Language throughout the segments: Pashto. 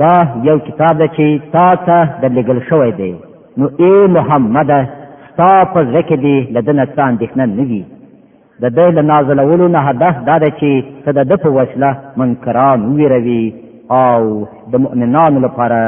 دا یو کتاب دی چې تا ته د لګل شوی دی نو ای محمد ستا په ځکه کې دی لدنه څه اندېښنه نه وي د دې له نازلولو نه هدف دا دی چې ته د ده په وسله منکران ویروي او د مؤمنانو لپاره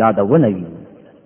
یادونه وي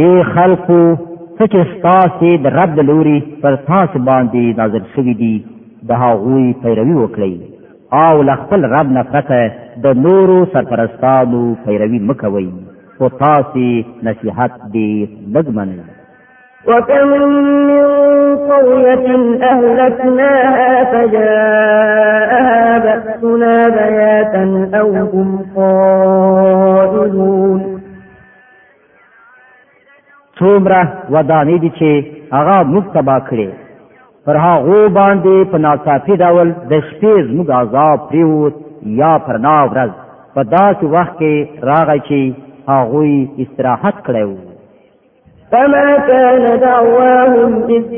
ای خلقو څه چې ستاسو د رب د لوري پر تاسو باندې نازل شوی دی د هغوی پیروي وکړئ او له خپل رب نه پرته د نورو سرپرستانو پیروي مکوئ او تاسو نصيحت دې لږ منئ وكم من قرية أهلكناها فجاءها بأسنا بياتا أو هم قائلون څومره ودانې دي چې هغه موږ تبا کړې پر هغو باندې په ناڅاپي ډول د شپې زموږ عذاب پریوت یا پر نا ورځ په داسې وخت کې راغی چې هغوی استراحت کړی وو فما كان دعواهم إذ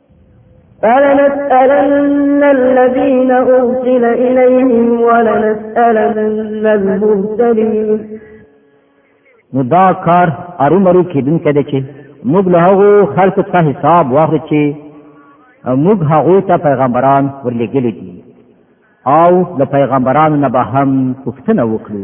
فلنسألن الذين أرسل إليهم ولنسألن المرسلين نو دا کار ارومرو کېدونکی دی چې موږ له هغو خلکو څخه حساب واخلو چې موږ هغوی ته پیغمبران ورلېږلي دي او له پیغمبرانو نه به هم پوښتنه وکړو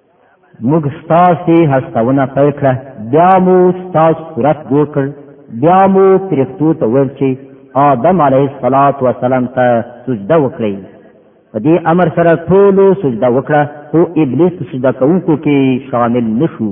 موږ ستاسو هستونه پیل کړه بیا مو ستاسو صورت جوړ کړ بیا مو پرښتو ته ویل چې آدم علیه الصلاۃ والسلام ته سجده وکړئ په دې امر سره ټول سجده وکړه خو ابلیس سجده کوونکو کې شامل نشو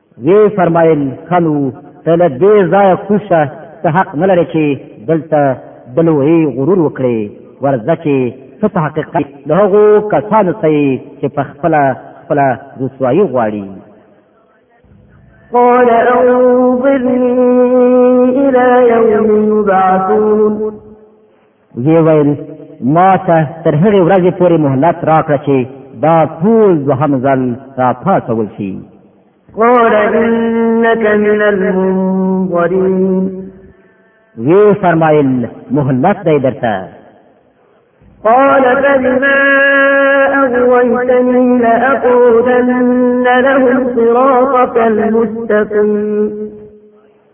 وی فرمایل خلو ته له دې ځایه کوشه ته حق نه لرې چې دلته د لوی غرور وکړې ورځه چې ته په حقیقت د هغو کسانو ته چې په خپله خپله رسوایي غواړي قال أنظرني إلى يوم يبعثون وی ویل ما ته تر هغې ورځې پورې مهلت راکړه چې دا ټول دوهم ځل را پاڅول شي قال انك من المنظرين وی فرمایل مهلت دی درته قال فبما أغويتني لأقودن لهم صراطك المستقيم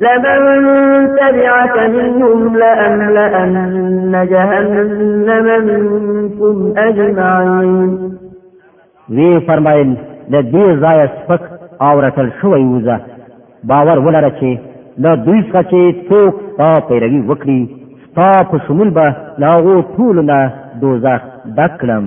لمن تبعك منهم لأملأن جهنم منكم أجمعين وی فرمایل د دې ځای سپک او رټل شوی وزه باور ولره چې له دوی څخه چې څوک تا پیروي وکړي ستا په شمول به له هغو ټولو نه دوزخ ډک کړم